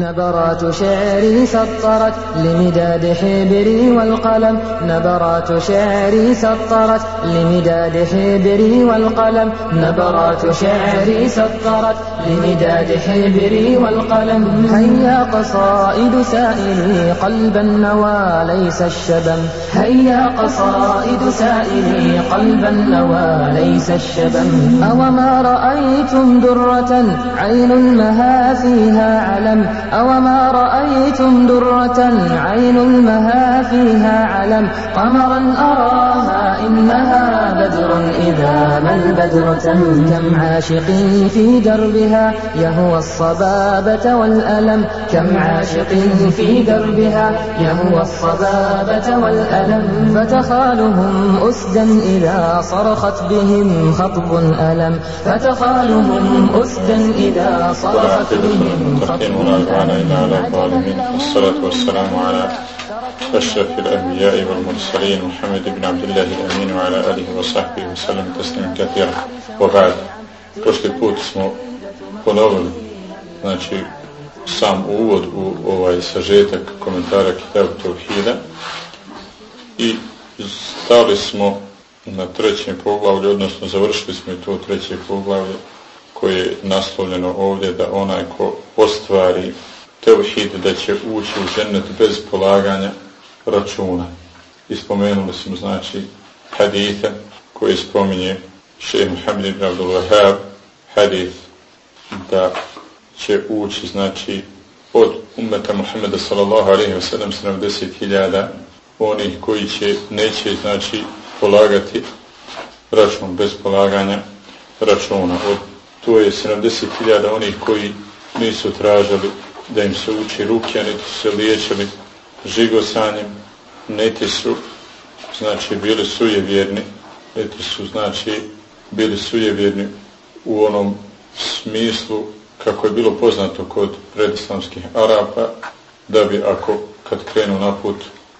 نبرات شعري سطرت لمداد حبري والقلم. نبرات شعري سطرت لمداد حبري والقلم. نبرات شعري سطرت لمداد حبري والقلم. هيا قصائد سائلي قلب النوى ليس الشبم. هيا قصائد سائلي قلب النوى ليس الشبم. أوما رأيتم درة عين المها فيها علم. أوما رأيتم درة عين المها فيها علم قمرا أراها إنها بدر إذا ما البدر كم عاشق في دربها يهوى الصبابة والألم كم عاشق في دربها يهوى الصبابة والألم فتخالهم أسدا إذا صرخت بهم خطب ألم فتخالهم أسدا إذا صرخت بهم خطب ألم ولا إلا على الظالمين والصلاة والسلام على أشرف الأنبياء والمرسلين محمد بن عبد الله الأمين وعلى آله وصحبه وسلم تسليما كثيرا وبعد prošli put smo ponovili znači sam uvod u ovaj sažetak komentara Kitabu Tauhida i stali smo na trećem poglavlju, odnosno završili smo i to treće poglavlje koje je naslovljeno ovdje da onaj ko ostvari tevhid da će ući u žennet bez polaganja računa. I spomenuli smo znači hadite koje spominje šehr Muhammed ibn Abdul Wahab hadith da će ući znači od umeta Muhammeda sallallahu alaihi wa sallam 70.000 onih koji će neće znači polagati račun bez polaganja računa. Od to je 70.000 onih koji nisu tražili da im se uči ruke, niti su se liječili žigosanjem, niti su znači bili sujevjerni, niti su znači bili sujevjerni u onom smislu kako je bilo poznato kod predislamskih Arapa, da bi ako kad krenu na put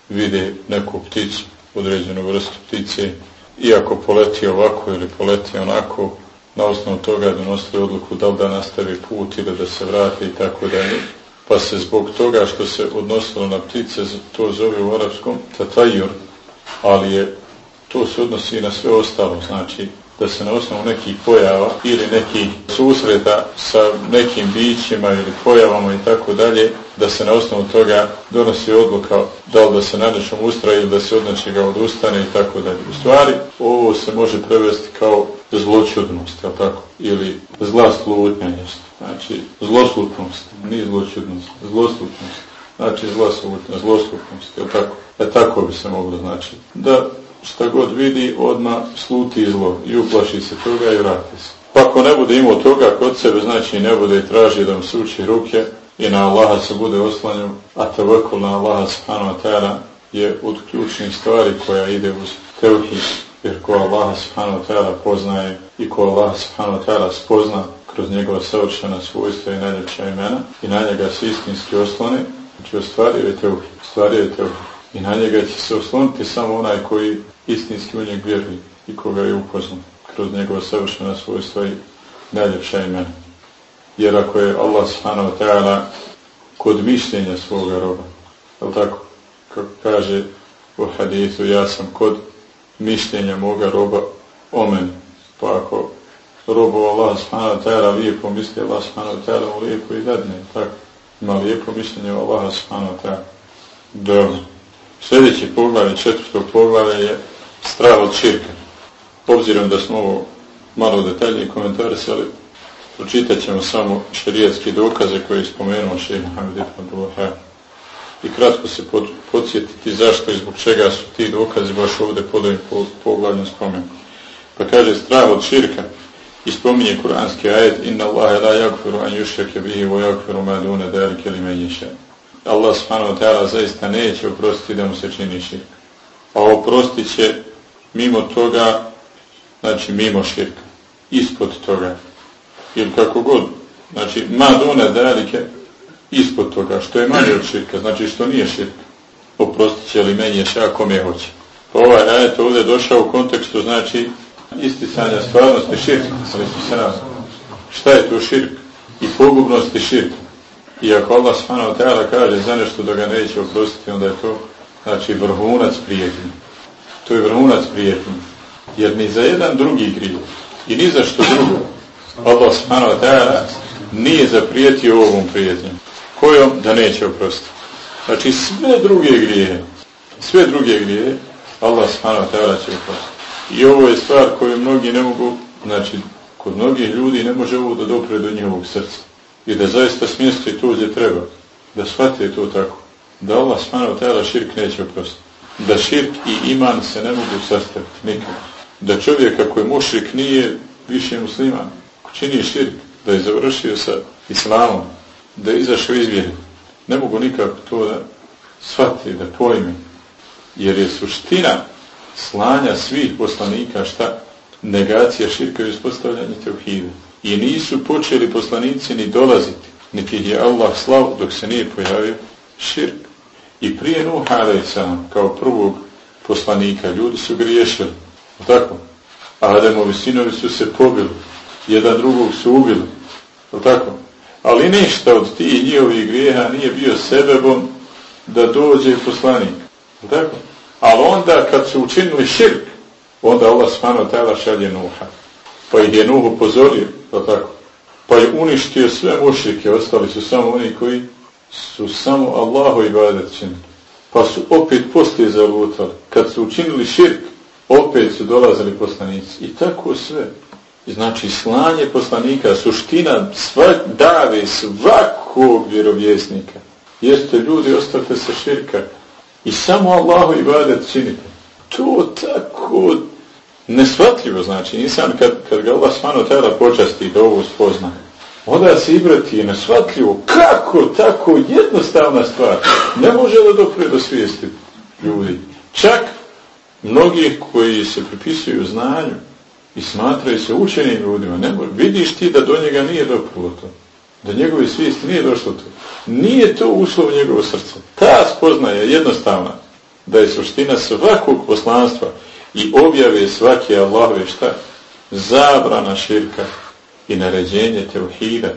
vide neku pticu, određenu vrstu ptice, iako poleti ovako ili poleti onako, na osnovu toga donosili odluku da li da nastavi put ili da se vrati i tako dalje. Pa se zbog toga što se odnosilo na ptice, to zove u arapskom tatajur, ali je, to se odnosi i na sve ostalo, znači da se na osnovu nekih pojava ili nekih susreta sa nekim bićima ili pojavama i tako dalje, da se na osnovu toga donosi odluka da li da se na nečem ustraje ili da se od nečega odustane i tako dalje. U stvari, ovo se može prevesti kao zločudnost, je tako? Ili zla slutnja. Znači, zloslutnost, nije zločudnost, zloslutnost. Znači, zla zloslutnost, je tako? E tako bi se moglo znači. Da šta god vidi, odma sluti zlo i uplaši se toga i vrati se. Pa ako ne bude imao toga kod sebe, znači ne bude traži da mu se uči ruke i na Allaha se bude oslanju, a tavakul na Allaha subhanahu wa ta'ala je od ključnih stvari koja ide uz tevhid, jer ko Allaha subhanahu wa ta'ala poznaje i ko Allaha subhanahu wa ta'ala spozna kroz njegova savršena svojstva i najljepša imena i na njega se istinski oslone, znači ostvario je tevhid, ostvario je tevhid. I na njega će se osloniti samo onaj koji istinski u njeg vjeruje i koga je upoznao kroz njegova savršena svojstva i najljepša imena. Jer ako je Allah subhanahu ta'ala kod mišljenja svoga roba, je tako? Kako kaže u hadithu, ja sam kod mišljenja moga roba o meni. Pa ako robo Allah subhanahu ta'ala lijepo misli, Allah subhanahu ta'ala mu lijepo i dadne. Tako? Ima lijepo mišljenje Allah subhanahu ta'ala. Dobro. Sljedeći poglavlje, četvrtog poglavlja je strah od širka. Obzirom da smo ovo malo detaljnije komentarisali, pročitat ćemo samo šerijatske dokaze koje je spomenuo šehr Mohamed Ibn I kratko se podsjetiti zašto i zbog čega su ti dokazi baš ovdje pod ovim poglavljom spomenuti. Pa kaže strah od širka i spominje kuranski ajet Inna Allahe la yakfiru an yushrake bihi wa yakfiru ma dune dalike li men Allah subhanahu wa ta'ala zaista neće oprostiti da mu se čini širk. A oprostit će mimo toga, znači mimo širka, ispod toga. Ili kako god. Znači, ma dune dalike ispod toga, što je manje od širka, znači što nije širka. Oprostit će li meni še ako me hoće. Pa ovaj ajet ovdje došao u kontekstu, znači, isticanja stvarnosti širka. Ali se Šta je to širk? I pogubnosti širka. I ako Allah subhanahu wa kaže za nešto da ga neće oprostiti, onda je to znači vrhunac prijetnje. To je vrhunac prijetnje. Jer ni za jedan drugi grije i ni za što drugo Allah subhanahu ta'ala nije zaprijetio ovom prijetnjom. Kojom? Da neće oprostiti. Znači sve druge grije, sve druge grije, Allah subhanahu ta'ala će oprostiti. I ovo je stvar koju mnogi ne mogu, znači kod mnogih ljudi ne može ovo da dopre do njihovog srca. I da zaista smjesti to gdje treba. Da shvate to tako. Da Allah subhanahu wa ta'ala širk neće oprostiti. Da širk i iman se ne mogu sastaviti nikad. Da čovjek ako je mušrik nije više musliman. Ako čini širk, da je završio sa islamom, da je izašao iz Ne mogu nikako to da shvati, da pojme. Jer je suština slanja svih poslanika šta? Negacija širka i uspostavljanje teuhida. I nisu počeli poslanici ni dolaziti, niti je Allah slav dok se nije pojavio širk. I prije Nuh sam kao prvog poslanika ljudi su griješili. Tako? Ademovi sinovi su se pobili. Jedan drugog su ubili. Tako? Ali ništa od tih njihovih grijeha nije bio sebebom da dođe poslanik. Tako? Ali onda kad su učinili širk, onda Allah smano tela šalje Nuha. Pa ih je Nuh upozorio, tako? Pa je uništio sve mušike, ostali su samo oni koji su samo Allahu i činili. Pa su opet poslije zalutali. Kad su učinili širk, opet su dolazili poslanici. I tako sve. Znači, slanje poslanika, suština svak, dave svakog vjerovjesnika. Jeste ljudi, ostavite se širka. I samo Allahu i činite. To tako nesvatljivo znači. Nisam kad, kad ga Allah smano tada počasti da ovo spozna. Onda se ibrati nesvatljivo. Kako tako jednostavna stvar? Ne može da dopre do svijesti ljudi. Čak mnogi koji se pripisuju znanju i smatraju se učenim ljudima, ne vidiš ti da do njega nije doprlo to. Da njegove svijesti nije došlo to. Nije to ušlo u njegovo srce. Ta spoznaja je jednostavna da je suština svakog poslanstva i objave svake Allahove šta? Zabrana širka i naređenje teuhida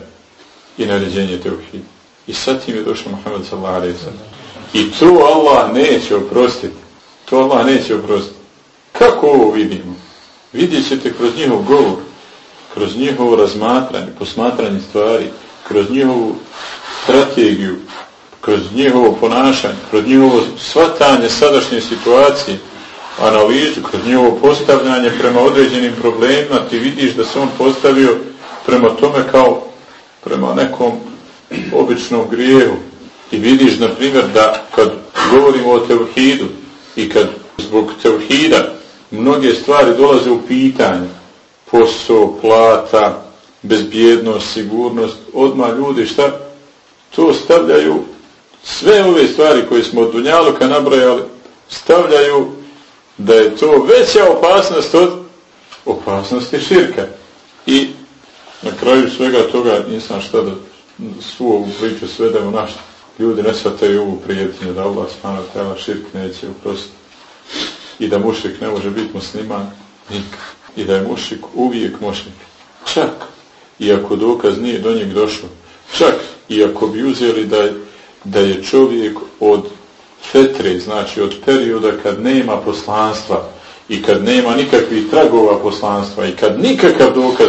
i naređenje teuhida. I sad tim je došao Muhammed sallallahu I to Allah neće oprostiti. To Allah neće oprostiti. Kako ovo vidimo? Vidjet ćete kroz njihov govor, kroz njihovo razmatranje, posmatranje stvari, kroz njihovu strategiju, kroz njihovo ponašanje, kroz njihovo shvatanje sadašnje situacije, analizu, kroz njihovo postavljanje prema određenim problemima, ti vidiš da se on postavio prema tome kao prema nekom običnom grijevu. I vidiš, na primjer, da kad govorimo o teuhidu i kad zbog teuhida mnoge stvari dolaze u pitanje, posao, plata, bezbjednost, sigurnost, odmah ljudi šta? To stavljaju, sve ove stvari koje smo od Dunjaluka nabrajali, stavljaju da je to veća opasnost od opasnosti širka. I na kraju svega toga nisam šta da svu ovu priču svedemo naš ljudi ne shvataju ovu prijetnju da Allah smana tela širk neće uprostiti i da mušik ne može biti musliman. I da je mušik uvijek mušik. Čak i ako dokaz nije do njeg došao. Čak i ako bi uzeli da da je čovjek od fetre, znači od perioda kad nema poslanstva i kad nema nikakvih tragova poslanstva i kad nikakav dokaz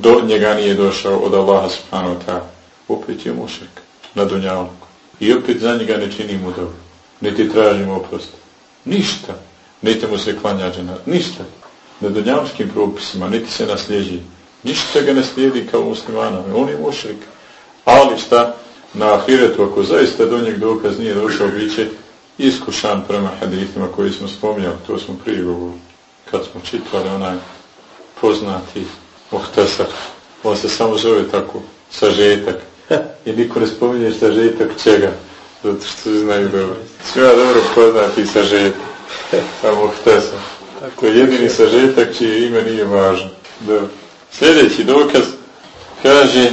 do njega nije došao od Allaha subhanahu wa ta'ala. Opet je mušik na dunjalku. I opet za njega ne činimo dobro. Niti tražimo oprost. Ništa. Niti mu se klanja dženat. Ništa. Na dunjavskim propisima niti se nasljeđi. Ništa ga ne slijedi kao muslimana. On je mušrik. Ali šta? Na ahiretu, ako zaista do njeg dokaz nije došao, bit će iskušan prema hadithima koji smo spominjali. To smo prije govorili. Kad smo čitali onaj poznati muhtasar. On se samo zove tako. Sažetak. I niko ne spominje sažetak čega. Zato što znaju dobro. Svima dobro poznati sažetak. A muhtesa. To je jedini sažetak čije ime nije važno. Dobro. Sljedeći dokaz kaže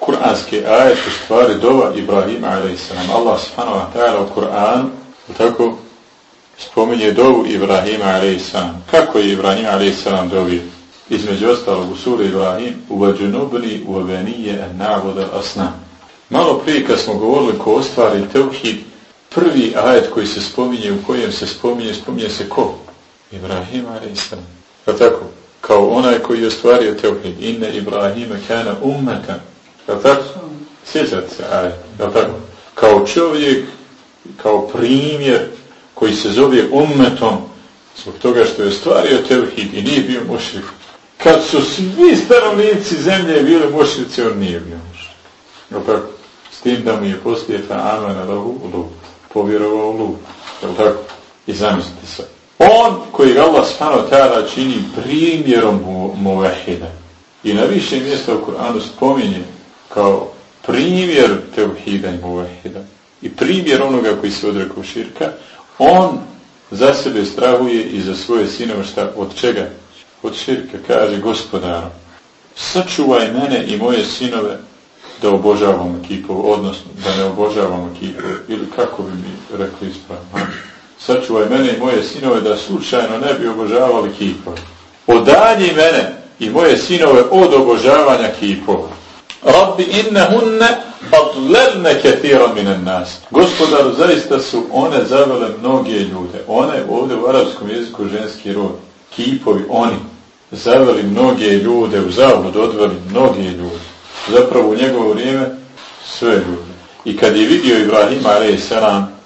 kuranski ajet u stvari dova Ibrahima a.s. Allah subhanahu wa ta'ala u Kur'an tako spominje dovu Ibrahima a.s. Kako je Ibrahim a.s. dovio? Između ostalog u suri Ibrahim uvađenubni u avenije na'budu asnam Malo prije kad smo govorili ko ostvari teuhid, prvi ajet koji se spominje, u kojem se spominje, spominje se ko? Ibrahim a.s. Pa tako, kao onaj koji je ostvario teuhid. Inne Ibrahime kana ummeta. Pa tako? Sjećate se ajet. Pa tako? Kao čovjek, kao primjer koji se zove ummetom zbog toga što je ostvario teuhid i nije bio mušrik. Kad su svi stanovnici zemlje bili mušrici, on nije bio mušrik. S tim da mu je poslije fa amana lahu ulu. Povjerovao ulu. tako? I zamislite se. On koji Allah stano tada čini primjerom muvahida. I na više mjesta u Kur'anu spominje kao primjer tevhida i muvahida. I primjer onoga koji se odrekao širka. On za sebe strahuje i za svoje sinove šta, od čega? Od širka, kaže gospodaru. Sačuvaj mene i moje sinove da obožavamo kipove, odnosno da ne obožavamo kipove, ili kako bi mi rekli ispravno. Sačuvaj mene i moje sinove da slučajno ne bi obožavali kipove. Odalji mene i moje sinove od obožavanja kipova. Rabbi innehunne adlelne ketiran minen nas. Gospodaru, zaista su one zavele mnoge ljude. One ovdje u arapskom jeziku ženski rod. Kipovi, oni. Zaveli mnoge ljude, u zavod odveli mnoge ljude. Zapravo u njegovo vrijeme sve ljude. I kad je vidio Ibrahima, alaih salam,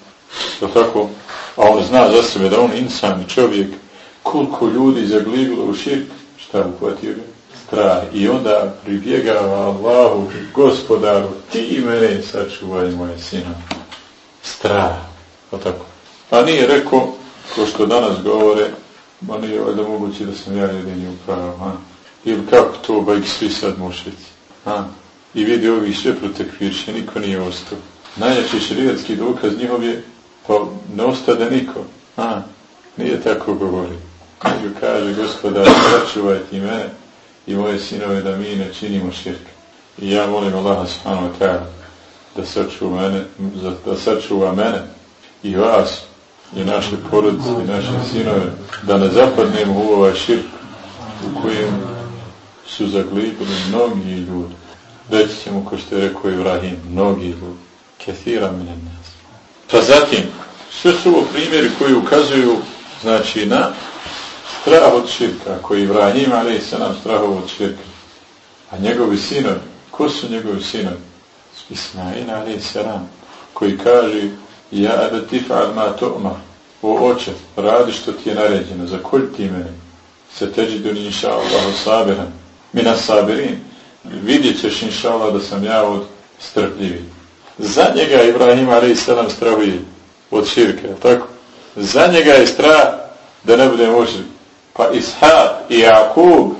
to tako, a on zna za sebe da on insan čovjek, koliko ljudi zaglibilo u širk, šta uhvatio ga? Strah i onda pribjegava Allahu, gospodaru, ti mene sačuvaj moje sina. Strah. Pa tako. A nije rekao, ko što danas govore, ma nije valjda moguće da sam ja jedini upravo, ha? Ili kako to, ba ih svi sad mušici? I vidi ovi sve protekvirše, niko nije ostao. Najjači širijetski dokaz njihov je, pa ne ostade niko, ha? Nije tako govori. Kaže, gospodar, sačuvaj ti mene, i moje sinove da mi ne činimo širk. I ja molim Allaha subhanahu wa ta'ala da sačuva mene, da sačuva mene i vas i naše porodice i naše sinove da ne zapadnemo u ovaj širk u kojem su zaglibili mnogi ljudi. Reći ćemo ko što je rekao Ibrahim, mnogi ljudi. Kethira mine nas. Pa zatim, sve su ovo primjeri koji ukazuju znači na strah od širka, koji Ibrahim ali se nam strahov od širka. A njegovi sinovi, ko su njegovi sinovi? Ismail ali se nam, koji kaže ja ebe tifa'al ma to'ma, o oče, radi što ti je naređeno, za kolj ti mene, se teđi do inša Allah sabiran, mina sabirin, vidjet ćeš inša Allah da sam ja od strpljivi. Za njega Ibrahim nam strahuje od širka, tako? Za njega je strah da ne bude možda pa Ishaq i Jakub,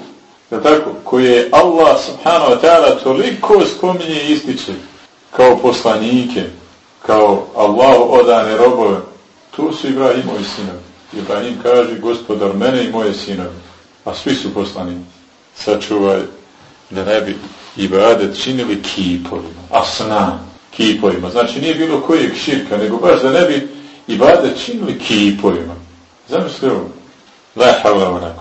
tako, koje je Allah subhanahu wa ta'ala toliko spominje i ističe kao poslanike, kao Allah odane robove, tu su Ibrahimovi sinovi. Ibrahim kaže, gospodar, mene i moje sinovi, a svi su poslanici. Sačuvaj da ne bi ibadet činili kipovima, asna kipovima. Znači nije bilo kojeg širka, nego baš da ne bi ibadet činili kipovima. Zamislite ovo. La havla wa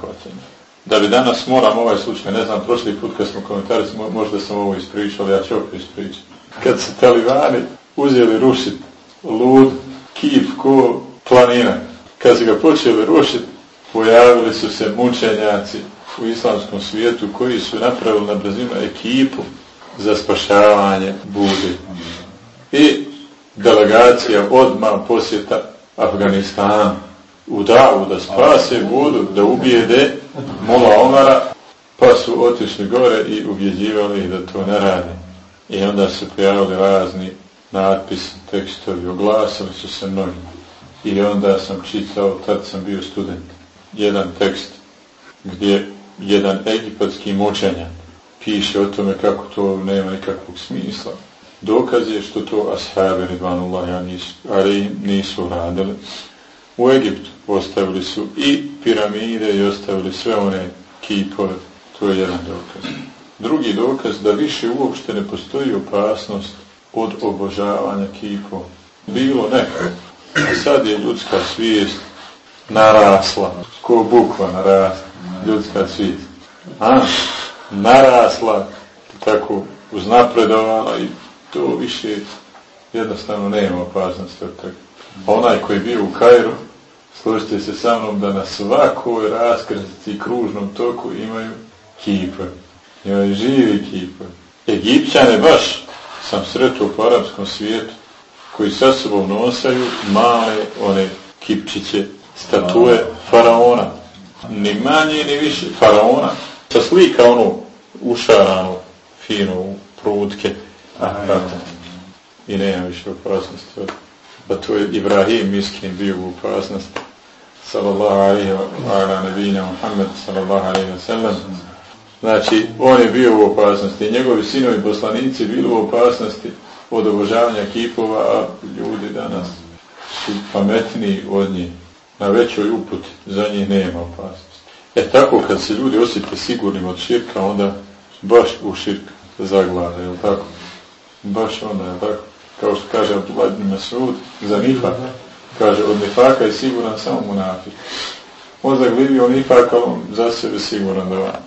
Da bi danas moram ovaj slučaj, ne znam, prošli put kad smo komentari, možda sam ovo ispričao, ja ću opet ispričati. Kad su talibani uzeli rušiti lud, kiv, ko planina. Kad su ga počeli rušiti, pojavili su se mučenjaci u islamskom svijetu koji su napravili na brzinu ekipu za spašavanje budi. I delegacija odmah posjeta Afganistanu u da spase budu, da ubijede Mola Omara, pa su otišli gore i ubjeđivali ih da to ne radi. I onda su pojavili razni natpisi, tekstovi, oglasili su se mnogi. I onda sam čitao, tad sam bio student, jedan tekst gdje jedan egipatski moćanja piše o tome kako to nema nikakvog smisla. Dokaz je što to ashabi Ridvanullahi ali nisu radili u Egiptu ostavili su i piramide i ostavili sve one kipove. To je jedan dokaz. Drugi dokaz da više uopšte ne postoji opasnost od obožavanja kipova. Bilo neko. A sad je ljudska svijest narasla. Ko bukva narasla. Ljudska svijest. A, narasla tako uznapredovala i to više jednostavno nema opasnosti od. Onaj koji je bio u Kairu, složite se sa mnom da na svakoj raskrstici i kružnom toku imaju kipe. Imaju živi kipe. Egipćane baš sam sretao po arapskom svijetu koji sa sobom nosaju male one kipčiće, statue faraona. Ni manje, ni više faraona. Sa slika onu ušaranu, finu, u prutke. Aha, I nema više opasnosti. Pa to je Ibrahim miskin bio u opasnosti. Sallallahu alaihi wa ala nebina Muhammed sallallahu alaihi wa sallam. Znači, on je bio u opasnosti. Njegovi sinovi poslanici bili u opasnosti od obožavanja kipova, a ljudi danas su pametniji od njih. Na većoj uputi za njih nema opasnosti. E tako kad se ljudi osjete sigurnim od širka, onda baš u širka zaglada, je tako? Baš onda, je tako? Kao što kaže Abdullah ibn Masud za nifak. Kaže, od nifaka je siguran samo munafik. On zaglivio nifaka, on za sebe siguran da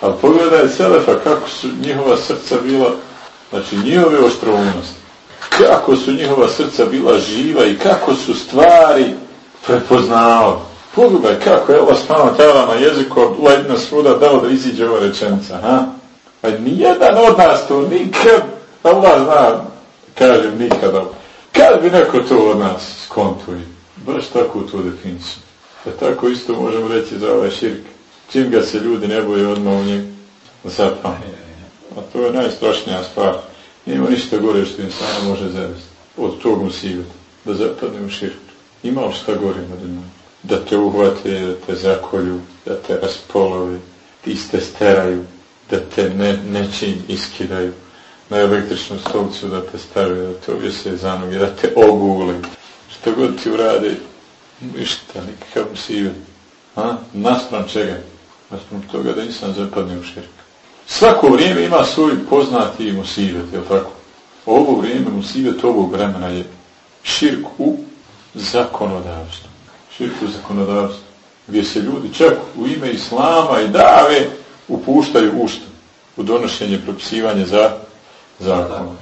Ali pogledaj Selefa kako su njihova srca bila Znači njihove oštrounosti. Kako su njihova srca bila živa i kako su stvari prepoznavali. Pogledaj kako je Allah spano tela na jeziku ledna svuda dao da iziđe ova rečenica. Ha? Pa nijedan od nas to nikad, Allah zna, kažem nikada. Kad bi neko to od nas skontuje? Baš tako tu definiciju. Pa tako isto možemo reći za ovaj širk. Čim ga se ljudi ne boje odmah u njeg zapamati. A to je najstrašnija stvar. Nema ništa gore što im samo može zavesti. Od tog musiveta. Da zapadne u širku. Ima šta gore na? Da te uhvate, da te zakolju, da te raspolovi, iste steraju, da te ne, nečim iskidaju na električnu stolcu da te stave, da te objese za noge, da te ogule. Što god ti urade, ništa, nikakav musivet. A? Naspram čega? Naspram toga da nisam zapadne u širku. Svako vrijeme ima svoj poznati musivet, je tako? Ovo vrijeme musivet ovog vremena je širk u zakonodavstvu. Širk u zakonodavstvu. Gdje se ljudi čak u ime Islama i dave upuštaju ušto u donošenje propisivanje za zakon.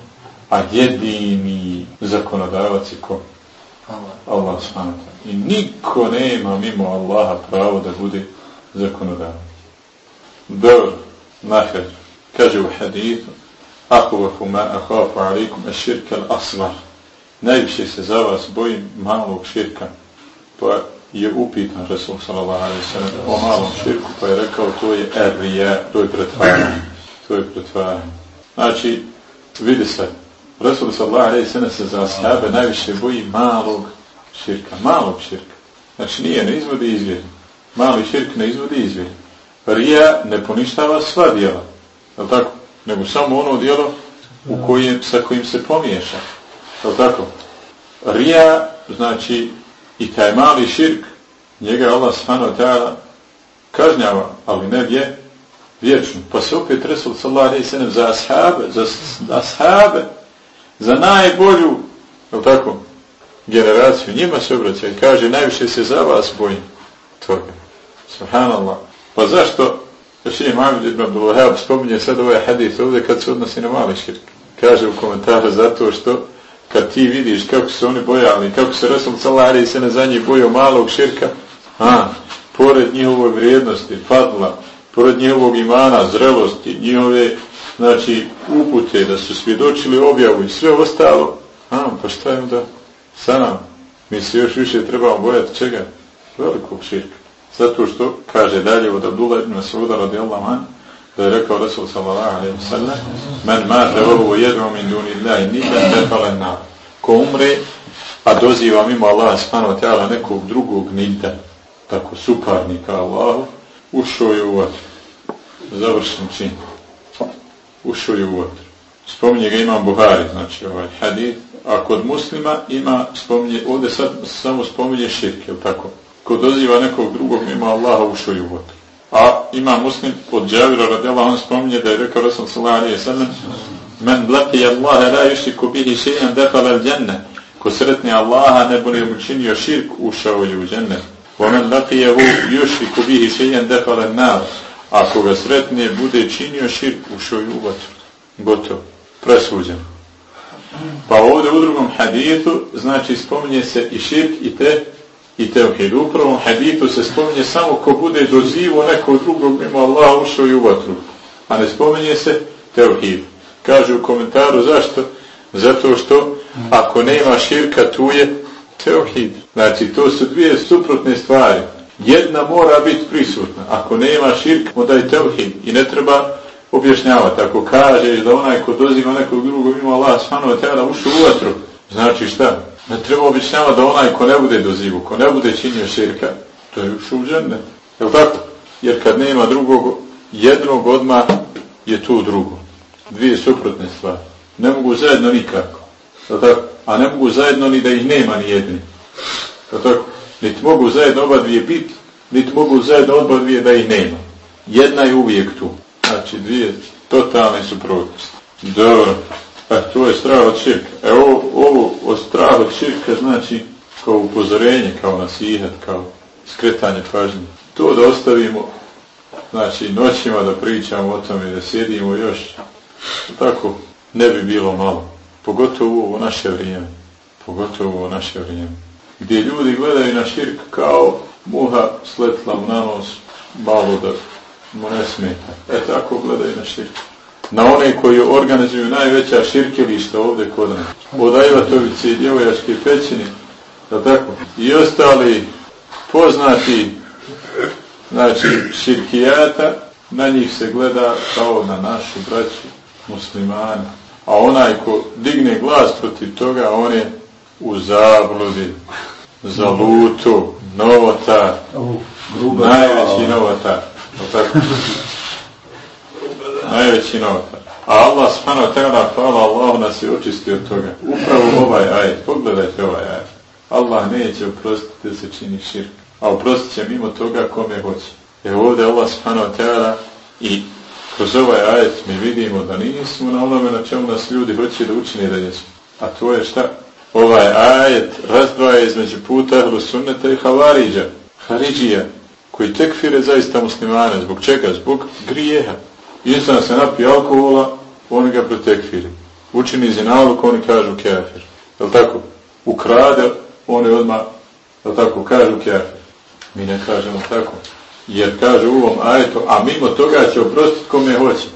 A jedini zakonodavac je ko? Allah svanata. I niko nema mimo Allaha pravo da bude zakonodavac. Dobro nahir. Kaže u hadithu, Ahuvafu ma ahafu alikum e širka asvar. Najviše se za vas bojim malog širka. Pa je upitan Resul sallallahu alaihi sallam o malom širku, pa je rekao to je erija, to je pretvaranje. To je pretvaranje. Znači, vidi se, Resul sallallahu alaihi sallam se za ashabe najviše boji malog širka. Malog širka. Znači nije, ne izvodi izvjer. Mali širk ne izvodi izvjer. Rija ne poništava sva djela, je tako? Nego samo ono djelo u kojem, sa kojim se pomiješa. Je tako? Rija, znači, i taj mali širk, njega Allah svano tada kažnjava, ali ne vje, vječno. Pa se opet Resul sallallahu alaihi sallam za ashabe, za ashabe, za najbolju, je tako, generaciju, njima se obraća i kaže, najviše se za vas bojim toga. Subhanallah. Pa zašto Šije Mohamed ibn Abdul spominje sad ovaj hadith ovdje kad se odnosi na mali širk? Kaže u komentaru zato što kad ti vidiš kako su oni bojali, kako se Rasul Salari se na za njih bojio malog širka, a, pored njihove vrijednosti, fadla, pored njihovog imana, zrelosti, njihove znači, upute, da su svjedočili objavu i sve ostalo, a, pa šta je onda sa nam? Mi se još više trebamo bojati čega? Velikog širka. Zato što, kaže dalje od Abdullah ibn an, da je rekao Rasul sallallahu alaihi wa sallam, men mate ovo jednom min duni Allahi nidan defalen na. Ko umre, a doziva mimo Allah subhanahu wa nekog drugog nida, tako suparnika Allahu, ušao je u vatru. Završen čin. Ušao je u vatru. Spominje ga imam Buhari, znači ovaj hadith, a kod muslima ima, spominje, ovdje sad samo spominje širke, tako? ko doziva nekog drugog mimo Allaha ušao i u vatru. A ima muslim od Džavira radijala, on spominje da je rekao Rasul sallallahu alaihi sallam Men blaki Allahe la yušiku bihi še'an defala al dženne. Ko sretni Allaha ne bude mu činio širk, ušao je u dženne. Men laqiyahu yushriku bihi shay'an dakhala an-nar. Ako ga sretne bude činio širk, u vatru. Gotovo. presuđeno. Pa ovdje u drugom hadithu, znači spominje se i širk i te i tevhid. U prvom hadithu se spominje samo ko bude dozivo nekog drugog mimo Allah ušao i u. A ne spominje se tevhid. Kaže u komentaru zašto? Zato što ako nema širka tu je tevhid. Znači to su dvije suprotne stvari. Jedna mora biti prisutna. Ako nema širka, onda je tevhid. I ne treba objašnjavati. Ako kažeš da onaj ko doziva nekog drugog ima Allah svanova tela ušao u vatru, znači šta? Ne treba objašnjavati da onaj ko ne bude dozivu, ko ne bude činio širka, to je ušao u džene. Je tako? Jer kad nema drugog, jednog odmah je tu drugo. Dvije suprotne stvari. Ne mogu zajedno nikako. Je tako? A ne mogu zajedno ni da ih nema ni jedni. Je tako? Niti mogu zajedno oba dvije biti, niti mogu zajedno oba dvije da ih nema. Jedna je uvijek tu. Znači dvije totalne suprotnosti. Dobro. E, to je strah od širka. E, ovo, ovo od od širka znači kao upozorenje, kao nasihat, kao skretanje pažnje. To da ostavimo, znači noćima da pričamo o tome, da sjedimo još, tako ne bi bilo malo. Pogotovo u naše vrijeme. Pogotovo u naše vrijeme. Gdje ljudi gledaju na širk kao muha sletla mu na nos, malo da mu ne smeta. E tako gledaju na širk. Na one koji organizuju najveća širkelišta ovdje kod nas. Od Ajvatovice i Djevojaške pećini. Da tako? I ostali poznati znači širkijata, na njih se gleda kao na našu braću muslimani. A onaj ko digne glas protiv toga, on je u zabludi, zalutu, novotar, najveći novotar. Najveći novotar. A Allah wa ta'ala, hvala Allah nas je očistio od toga. Upravo ovaj ajet, pogledajte ovaj ajet. Allah neće oprostiti da se čini širk. A oprostit će mimo toga kome hoće. Jer ovdje Allah wa ta'ala i kroz ovaj ajet mi vidimo da nismo na onome na čemu nas ljudi hoće da učini da jesmo. A to je šta? Ovaj ajet razdvaja između puta ehlu i havariđa, haridžija, koji tekfire zaista muslimane. Zbog čega? Zbog grijeha. Insan se napije alkohola, oni ga protekfiri. Učini zinaluk, oni kažu kafir. Je tako? Ukrade, oni odmah, je tako, kažu kafir. Mi ne kažemo tako. Jer kaže u ovom ajetu, a mimo toga će oprostiti kome hoće.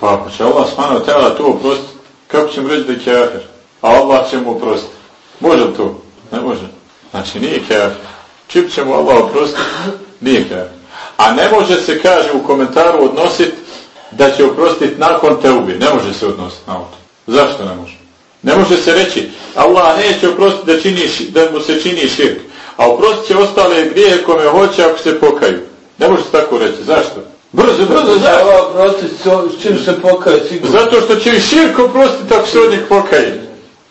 Pa ako će Allah smano tela to oprostiti, kako ćemo reći da je? A Allah će mu oprostiti. Može li to? Ne može. Znači nije kafir. Čip ćemo Allah oprostiti? Nije kafir. A ne može se, kaže u komentaru, odnositi da će oprostiti nakon te ubi. Ne može se odnositi na to. Zašto ne može? Ne može se reći, Allah neće oprostiti da, čini, da mu se čini širk. A oprostit će ostale grijehe kome hoće ako se pokaju. Ne može se tako reći. Zašto? Brzo, brzo, zašto? Oprostiti s čim se pokaje sigurno. Zato što će i širk oprostiti ako se od njih pokaje.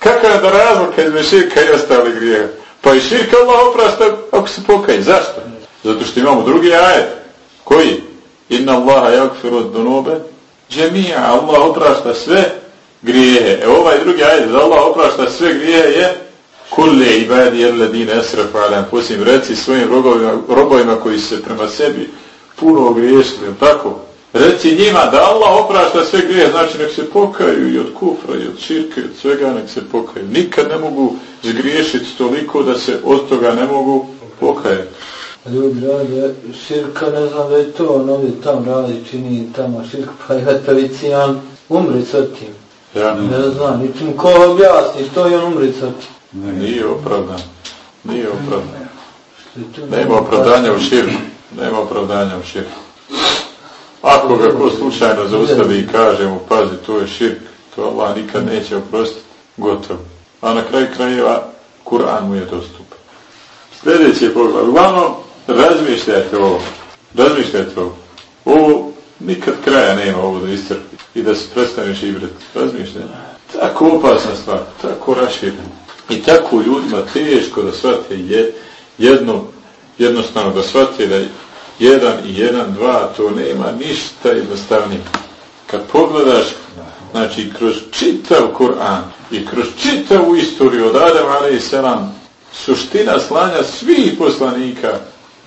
Kakav je da razlika izme širka i ostale grijehe? Pa i širka Allah oprašta ako se pokaje. Zašto? Zato što imamo drugi ajet. Koji? Inna Allaha yakfiru dhunuba jami'a. Allah oprašta sve grijehe. E ovaj drugi ajet da Allah oprašta sve grijehe je Kulle ibadi alladine asrafu ala anfusihim reci svojim robovima, robovima koji se prema sebi puno ogriješili, tako? Reci njima da Allah oprašta sve grije, znači nek se pokaju i od kufra i od širke, od svega nek se pokaju. Nikad ne mogu zgriješiti toliko da se od toga ne mogu pokajati. Ljudi rade širka, ne znam da je to, on ovdje tam radi, čini tamo širka, pa ja to vicijam, umri sa tim. Ja. Ne znam, ničim ko objasni, to i on umri sa tim. Nije opravdan. Nije opravdan. Nema opravdanja u širku. Nema opravdanja u širku. Ako ga ko slučajno zaustavi i kaže mu, pazi, to je širk, to Allah nikad neće oprostiti, gotovo. A na kraju krajeva, Kur'an mu je dostupan. Sljedeći je pogled. Uglavnom, razmišljajte ovo. Razmišljajte ovo. Ovo nikad kraja nema ovo da istrpi i da se prestaneš ibrati. Razmišljaj. Tako opasna stvar, tako raširena. I tako ljudima teško da shvate je, jedno, jednostavno da shvate da jedan i jedan, dva, to nema ništa jednostavnije. Kad pogledaš, znači kroz čitav Kur'an i kroz čitavu istoriju od Adam a.s. suština slanja svih poslanika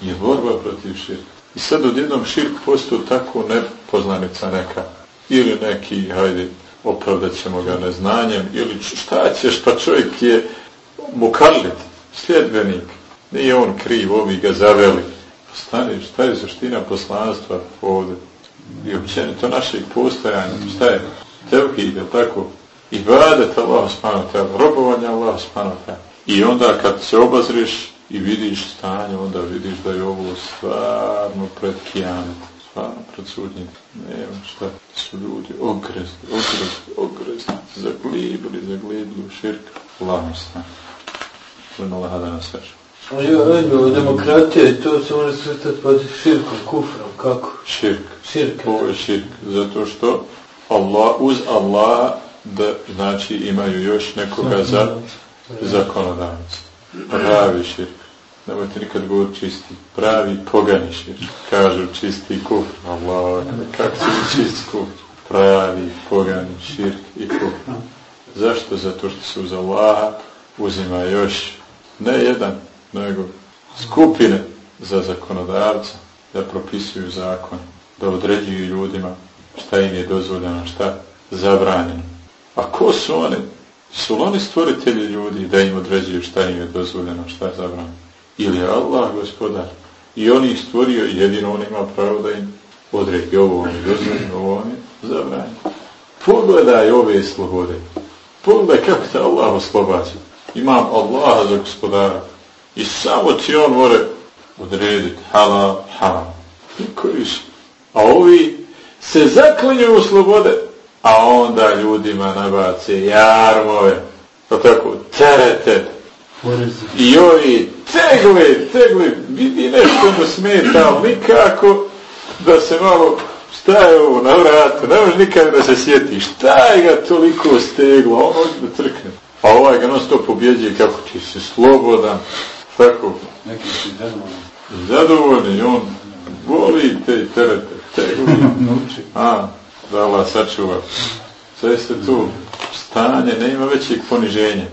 je borba protiv širka. I sad odjednom širk postao tako nepoznanica neka. Ili neki, hajde, opravdat ćemo ga neznanjem ili šta ćeš, pa čovjek je mukarlit, sljedbenik, nije on kriv, ovi ga zaveli. Stani, šta je suština poslanstva ovdje? I općenito našeg postojanja, šta je? Tevhid, je tako? Ibadet Allah subhanahu robovanje Allah subhanahu I onda kad se obazriš i vidiš stanje, onda vidiš da je ovo stvarno pred kijamet, stvarno pred sudnjim. Nema šta su ljudi ogrezli, ogrezli, ogrezli, zaglibili, zaglibili u širk. Allah subhanahu Kojno Allah da nas a ja, demokratije, to se može svrstati pod širkom, kufrom, kako? Širk. Širk. Ovo je širk, zato što Allah, uz Allah da znači imaju još nekoga za zakonodavnost. Pravi širk. Nemojte nikad govoriti čisti. Pravi pogani širk. Kažu čisti kufr. Allah, kako će čist kufr? Pravi pogani širk i kufr. Zašto? Zato što se uz Allaha uzima još ne jedan, nego skupine za zakonodavca da propisuju zakon, da određuju ljudima šta im je dozvoljeno, šta zabranjeno. A ko su oni? Su oni stvoritelji ljudi da im određuju šta im je dozvoljeno, šta je zabranjeno? Ili je Allah gospodar? I on ih stvorio jedino on ima pravo da im odredi ovo on je dozvoljeno, ovo on je zabranjeno. Pogledaj ove slobode. Pogledaj kako te Allah oslobađa. Imam Allaha za gospodara. I samo ti on more odrediti halal, haram. Niko više. A ovi se zaklinju u slobode, a onda ljudima nabace jarmove, pa tako, terete. I ovi tegli, tegli, vidi nešto mu smeta, ali nikako da se malo staje ovo na vratu, ne može nikada da se sjeti, šta je ga toliko steglo, on može da trkne. A ovaj ga non stop pobjeđuje kako ti se slobodan, tako. Neki si zadovoljni. Zadovoljni, on voli te terete, tegli. A, da Allah sačuva. Sve se tu stanje, ne ima većeg poniženja.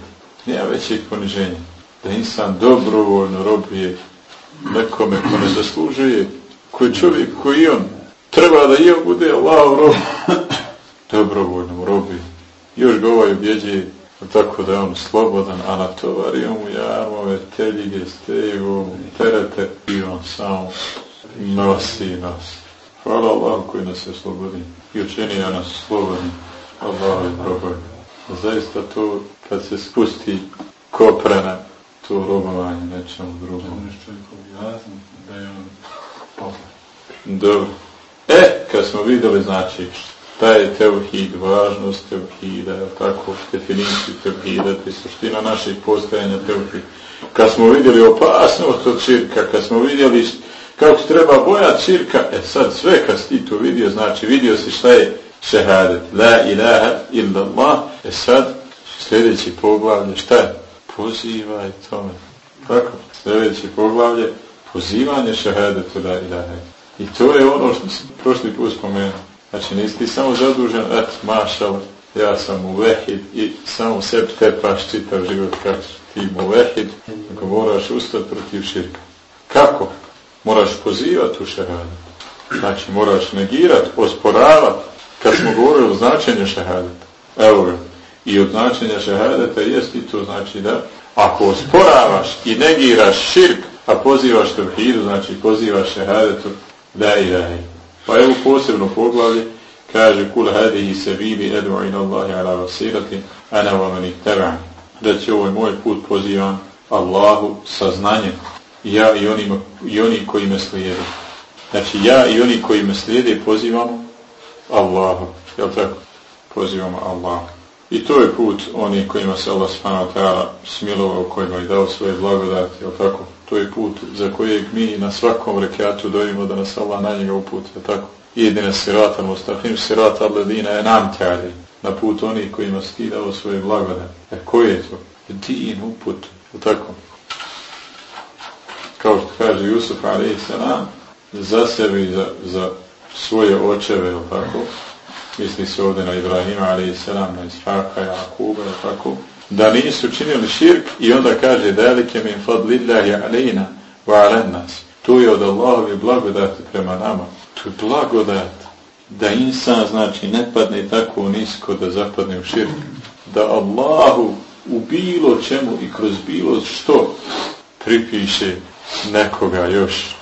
Nema većeg poniženja. Da insan dobrovoljno robije nekome ko ne zaslužuje, koji čovjek koji on treba da i on bude Allah rob. dobrovoljno robi. Još ga ovaj objeđuje tako da je on slobodan, a natovario mu jarmove, teljige, stegu, terete i on samo nosi nas. Hvala Allah koji nas je slobodi i učinio nas slobodni. Allah je proboj. Zaista to kad se spusti koprena, to robovanje nečemu drugom. Da je on Dobro. E, kad smo vidjeli, znači, šta je tevhid, važnost tevhida, tako, definiciju tevhida, to je suština našeg postajanja tevhida. Kad smo vidjeli opasnost od čirka, kad smo vidjeli kako se treba bojati čirka, e sad sve kad si ti to vidio, znači vidio si šta je šehadet, la ilaha illallah, e sad sljedeći poglavlje, šta je? Pozivaj tome. Tako, sljedeći poglavlje, pozivanje šehadetu la ilaha. I to je ono što sam prošli put spomenuo. Znači nisi ti samo zadužen, et, mašal, ja sam u vehid i samo sebi tepaš čitav život kako ti mu vehid, nego moraš ustati protiv širka. Kako? Moraš pozivati u šehadet. Znači moraš negirati, osporavati. Kad smo govorili o značenju šehadeta, evo ga, i od značenja šehadeta jest i to znači da ako osporavaš i negiraš širk, a pozivaš tevhidu, znači pozivaš šehadetu, da i Pa evo posebno poglavlje, kaže kul hadihi sabili edu ila Allahi ala vasirati ana wa mani tabani. Da će ovaj moj put pozivam Allahu sa znanjem ja i, onima, i oni koji me slijede. Znači ja i oni koji me slijede pozivamo Allahu. Jel tako? Pozivamo Allahu. I to je put oni kojima se Allah s.w.t. smilovao, kojima je dao svoje blagodati, jel tako? To je put za kojeg mi na svakom rekiatu dojimo da nas Allah na njega uputi, tako? Jedine sirata mustafim, sirata ledina je nam tjari. Na put onih kojima si svoje blagodati. E koji je to? Din uput, tako? Kao što kaže Jusuf a.s. za sebe i za, za svoje očeve, jel tako? misli se ovdje na Ibrahima, selam, na Ishaka, Jakuba, tako, da nisu činili širk i onda kaže dalike min fadlillahi alejna wa ala nas. Tu je od Allahovi blagodati prema nama. Tu je blagodat. da insan znači ne padne tako nisko da zapadne u širk. Da Allahu u bilo čemu i kroz bilo što pripiše nekoga još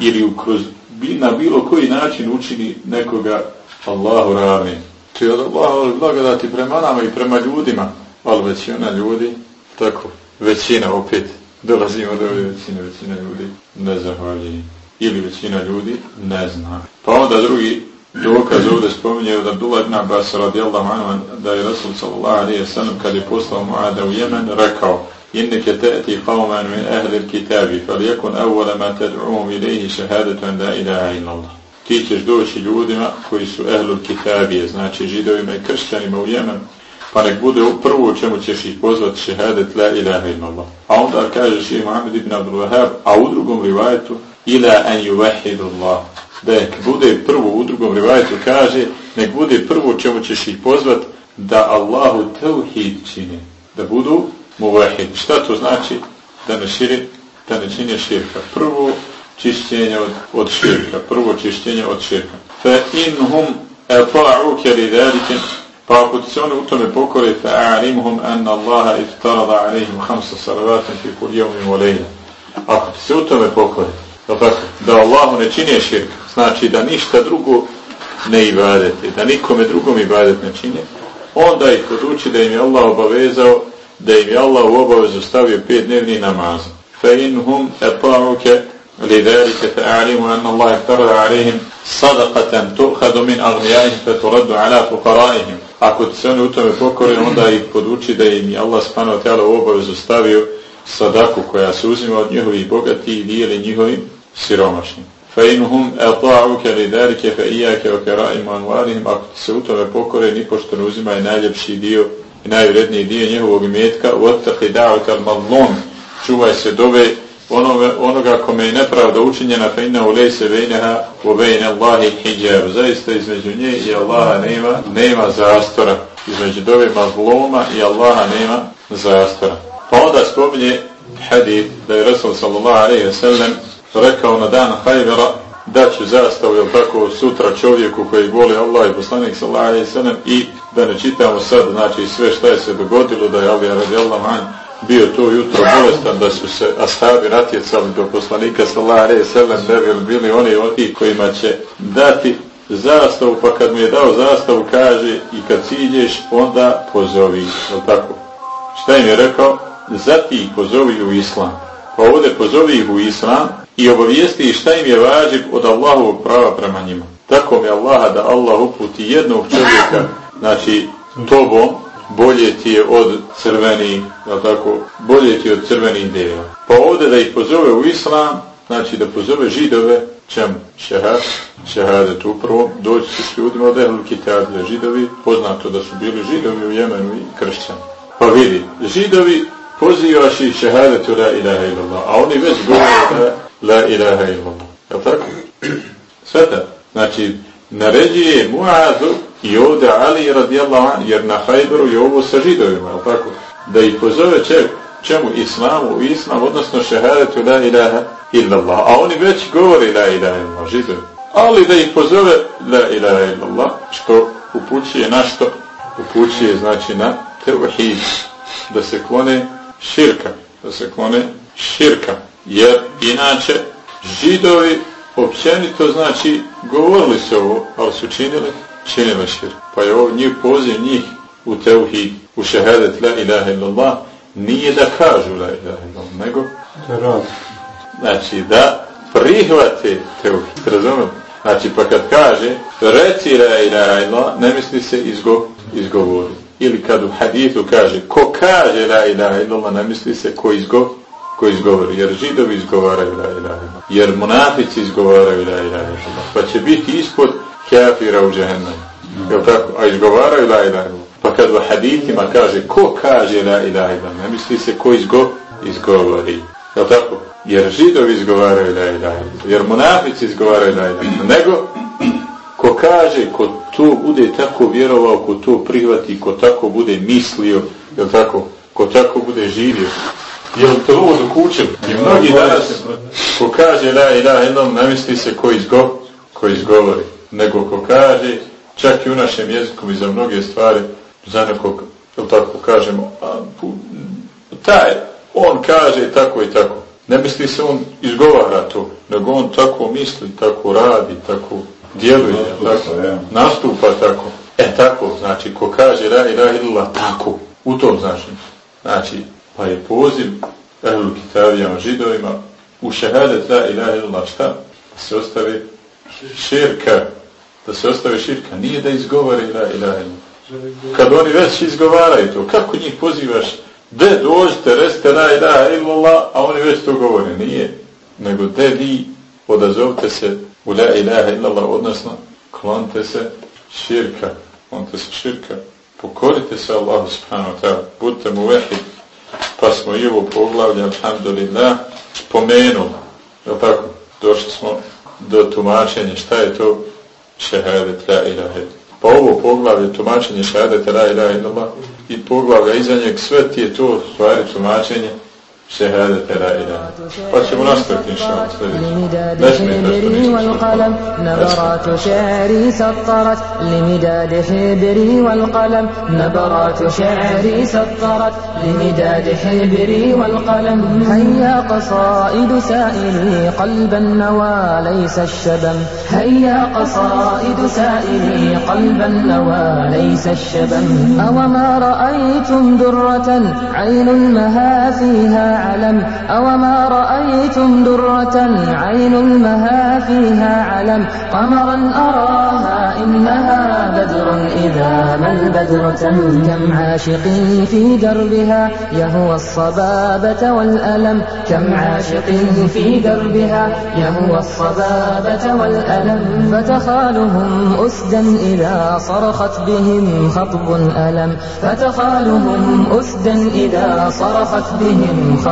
ili kroz, na bilo koji način učini nekoga Allahu ravni. To je od Allahu blagodati prema nama i prema ljudima, ali većina ljudi, tako, većina opet, dolazimo do većine, većina ljudi ne zahvalji. Ili većina ljudi ne zna. Pa onda drugi dokaz ovdje spominje od Abdullah ibn Abbas radijallahu anhu da je Rasul sallallahu alaihi sallam kad je poslao Muada u Jemen rekao إنك تأتي قوما من أهل الكتاب فليكن أول ما تدعوهم إليه شهادة لا إله إلا الله ti ćeš doći ljudima koji su ehlul kitabije, znači židovima i kršćanima u Jemen, pa nek bude prvo u čemu ćeš ih pozvati šehadet la ilaha illallah. A onda kaže ših Muhammed ibn Abdul Wahab, a u drugom rivajetu ila an yuvahidu Allah. Da nek bude prvo u drugom rivajetu kaže, nek bude prvo u čemu ćeš ih pozvati da Allahu tevhid čini. Da budu muvahid. Šta to znači? Da ne širi, da ne čini širka. Prvo čišćenje od, od širka. Prvo čišćenje od širka. Fa li dhalikin pa ako se oni u tome pokore fa a'limhum anna Allaha iftarada alaihim hamsa salavatin fi kul jevmi u lejla. Ako se u tome pokore, da Allahu ne čini širka, znači da ništa drugo ne ibadete, da nikome drugom ibadet ne čini, onda ih poduči da im je Allah obavezao da im je Allah u obavezu stavio pet dnevni namaza. Fa inhum ata'uke لذلك فأعلموا أن الله افترض عليهم صدقة تؤخذ من أغنيائهم فترد على فقرائهم ako se oni u tome pokore, onda ih poduči da im je Allah subhanahu wa ta'ala u obavezu stavio sadaku koja se uzima od njihovih bogati i dijeli njihovim siromašnim. فَإِنْهُمْ أَطَاعُكَ لِذَلِكَ فَإِيَاكَ وَكَرَائِمُ أَنْوَارِهِمْ Ako se u tome pokore, nipošto ne uzimaju najljepši dio i najvredniji dio njihovog imetka, وَتَّقِ دَعُكَ الْمَظْلُمِ Čuvaj se dove onoga, onoga kome je nepravda učinjena fa inna ulejse vejneha u vejne Allahi hijab. Zaista između nje i Allaha nema, nema zastora. Između dove mazloma i Allaha nema zastora. Pa onda spominje hadith da je Rasul sallallahu alaihi sallam rekao na dan hajvera da ću zastavu, jel tako, sutra čovjeku koji voli Allah i poslanik sallallahu alaihi sallam i da ne čitamo sad, znači sve šta je se dogodilo da je Ali radijallahu anhu bio to jutro bolestan da su se ashabi natjecali do poslanika sallallahu alejhi ve sellem da bi bili oni oni kojima će dati zastavu pa kad mu je dao zastavu kaže i kad siđeš onda pozovi je tako? Šta im je rekao? Zati pozovi u islam. Pa ovdje pozovi ih u islam i obavijesti šta im je važiv od Allahovog prava prema njima. Tako mi Allaha da Allah uputi jednog čovjeka znači tobom bolje ti je od crveni, je tako, bolje ti je od crvenih dela. Pa ovdje da ih pozove u islam, znači da pozove židove, čem šehad, šehadet upravo, doći se s ljudima od Ehl Kitabija, židovi, poznato da su bili židovi u Jemenu i kršćani. Pa vidi, židovi pozivaš i šehadetu la ilaha illallah, a oni već govore la ilaha illallah. Je tako? Sveta. Znači, naređuje Muazu i ovdje Ali radijallahu an, jer na Hajberu je ovo sa židovima, tako? Da ih pozove če, čemu islamu, islam, odnosno šehadetu la ilaha illallah. A oni već govori la ilaha illallah, židovi. Ali da ih pozove la ilaha illallah, što upućuje na što? Upućuje znači na tevhid, da se klone širka, da se klone širka. Jer inače židovi općenito znači govorili se ovo, ali su činili činili širk. Pa je njih poziv njih u teuhid, u šehadet la ilaha illallah, nije da kažu la ilaha illallah, nego. Znači da prihvate teuhid, razumem? Znači pa kad kaže reci la ilaha illallah, ne misli se izgo, izgovori. Ili kad u hadithu kaže ko kaže la ilaha illallah, ne misli se ko izgo, ko izgovori. Jer židovi izgovaraju la ilaha illallah. Jer monafici izgovaraju la ilaha illallah. Pa će biti ispod kafira u džehennem. Je tako? A izgovaraju la ilaha. Pa kad u hadithima kaže ko kaže la ilaha ne misli se ko izgo, izgovori. Je tako? Jer židovi izgovaraju la ilaha. Jer monafici izgovaraju la ilaha. Nego ko kaže, ko to bude tako vjerovao, ko to prihvati, ko tako bude mislio, je tako? Ko tako bude živio. Je li to ovo dok učim? I mnogi danas, ko kaže la ilaha illallah, ne misli se ko izgo, ko izgovori. Nego ko kaže, čak i u našem jeziku i za mnoge stvari, za nekog, ili tako kažemo, a, taj, on kaže tako i tako. Ne misli se on izgovara to, nego on tako misli, tako radi, tako djeluje, Nastupa, tako, ja. nastupa tako. E tako, znači, ko kaže la ilaha illallah tako, u tom značenju. Znači, pa je poziv ehlu kitavijama, židovima, u šehadet la ilaha illallah šta? Se ostave širka, da se ostave širka, nije da izgovore la ilaha illallah. Kad oni već izgovaraju to, kako njih pozivaš? De dođite, reste la ilaha illallah, a oni već to govore. Nije. Nego de vi odazovite se u la ilaha illallah, odnosno klonite se širka. Klonite se širka. Pokorite se Allahu subhanahu wa ta'ala. Budite mu vehid. Pa smo i ovo poglavlje, alhamdulillah, spomenuli. Jel tako? Došli smo do tumačenja šta je to šehadet la ilaha. Pa ovo poglavlje tumačenje šehadete la ilaha i poglavlja iza njeg sve ti je to stvari tumačenje šehadete la ilaha. Pa ćemo nastaviti inša Allah لمداد. حبري والقلم نبرات شعري سطرت. لمداد حبري والقلم نبرات شعري سطرت. لمداد حبري والقلم هيا قصائد سائلي قلب النوى ليس الشبم. هيا قصائد سائلي قلب النوى ليس الشبم. أوما رأيتم درة عين المها فيها علم أوما رأيتم درة عين المها فيها علم؟ قمرا أراها إنها بدر إذا ما البدر كم عاشق في دربها؟ يهوى الصبابة والألم؟ كم عاشق في دربها؟ يهوى الصبابة والألم؟ فتخالهم أسدا إذا صرخت بهم خطب ألم فتخالهم أسدا إذا صرخت بهم خطب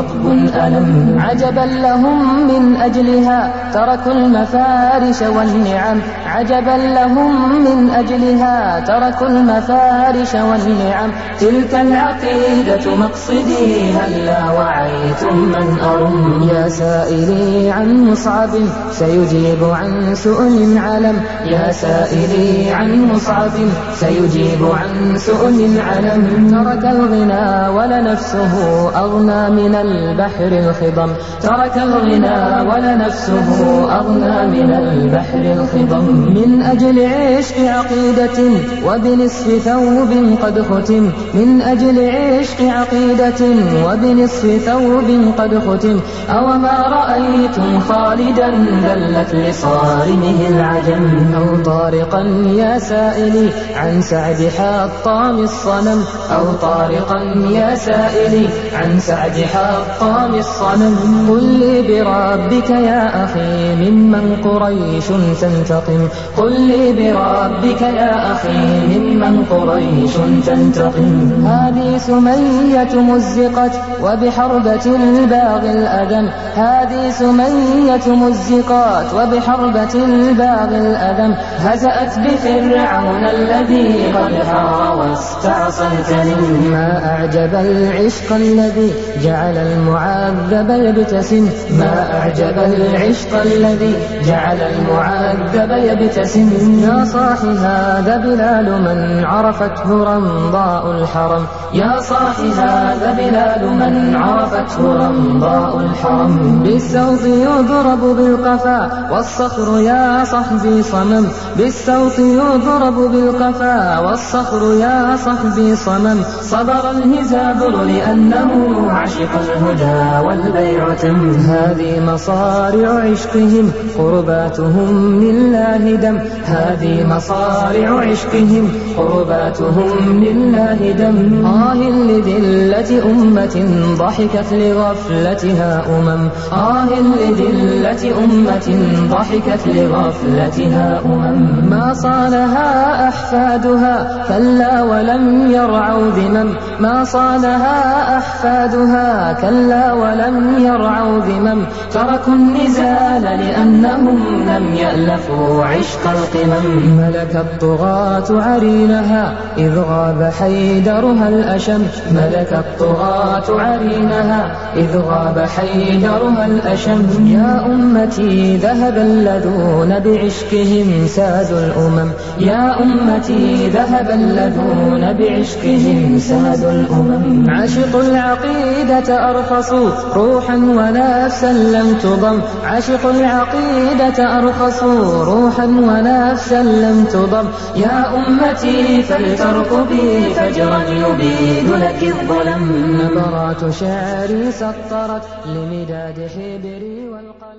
ألم. عجبا لهم من أجلها تركوا المفارش والنعم. عجبا لهم من أجلها تركوا المفارش والنعم. تلك العقيدة مقصدي هلا وعيتم من أرم؟ يا سائلي عن مصعب سيجيب عن سؤل علم. يا سائلي عن مصعب سيجيب عن سؤل علم. ترك الغنى ولنفسه أغنى من البحر الخضم. ترك الغنى ولنفسه أغنى من البحر الخضم. من أجل عشق عقيدة وبنصف ثوب قد ختم. من أجل عشق عقيدة وبنصف ثوب قد ختم. أوما رأيتم خالدا ذلت لصارمه العجم أو طارقا يا سائلي عن سعد حطام الصنم أو طارقا يا سائلي عن سعد حطام الصنم قل لي بربك يا أخي ممن قريش تنتقم قل لي بربك يا أخي ممن قريش تنتقم هذه سمية مزقت وبحربة الباغي الأدم هذه سمية مزقات وبحربة الباغي الأدم هزأت بفرعون الذي قد واستعصى الكريم ما أعجب العشق الذي جعل المعذب يبتسم ما أعجب العشق الذي جعل المعذب يبتسم. يا صاح هذا بلال من عرفته رمضاء الحرم. يا صاح هذا بلال من عرفته رمضاء الحرم. بالسوط يضرب بالقفا والصخر يا صحبي صمم. بالسوط يضرب بالقفا والصخر يا صحبي صمم. صبر الهزابر لأنه عشق الهدى والبيع تم. هذه مصارع عشقهم قرباتهم لله دم هذه مصارع عشقهم قرباتهم لله دم آه لذلة أمة ضحكت لغفلتها أمم. آه لذلة أمة ضحكت لغفلتها أمم. ما صانها أحفادها كلا ولم يرعوا ذمم ما صانها أحفادها كلا ولم يرعوا ذمم تركوا النزال لأنهم لم يألفوا عشق القمم. ملك الطغاة عرينها إذ غاب حيدرها الأشم. ملك الطغاة عرينها إذ غاب حيدرها الأشم. يا أمتي ذهب الذون بعشقهم سادوا الأمم. يا أمتي ذهب الذون بعشقهم سادوا الأمم. عشقوا العقيدة أرخصوا روحا ونفسا لم تضم. عشقوا العقيدة أرخصوا روحا ونفسا لم تضم. يا أمتي فلترقبي فجرا يبيد لك الظلم. نبرات شعري سطرت لمداد حبري. والقلم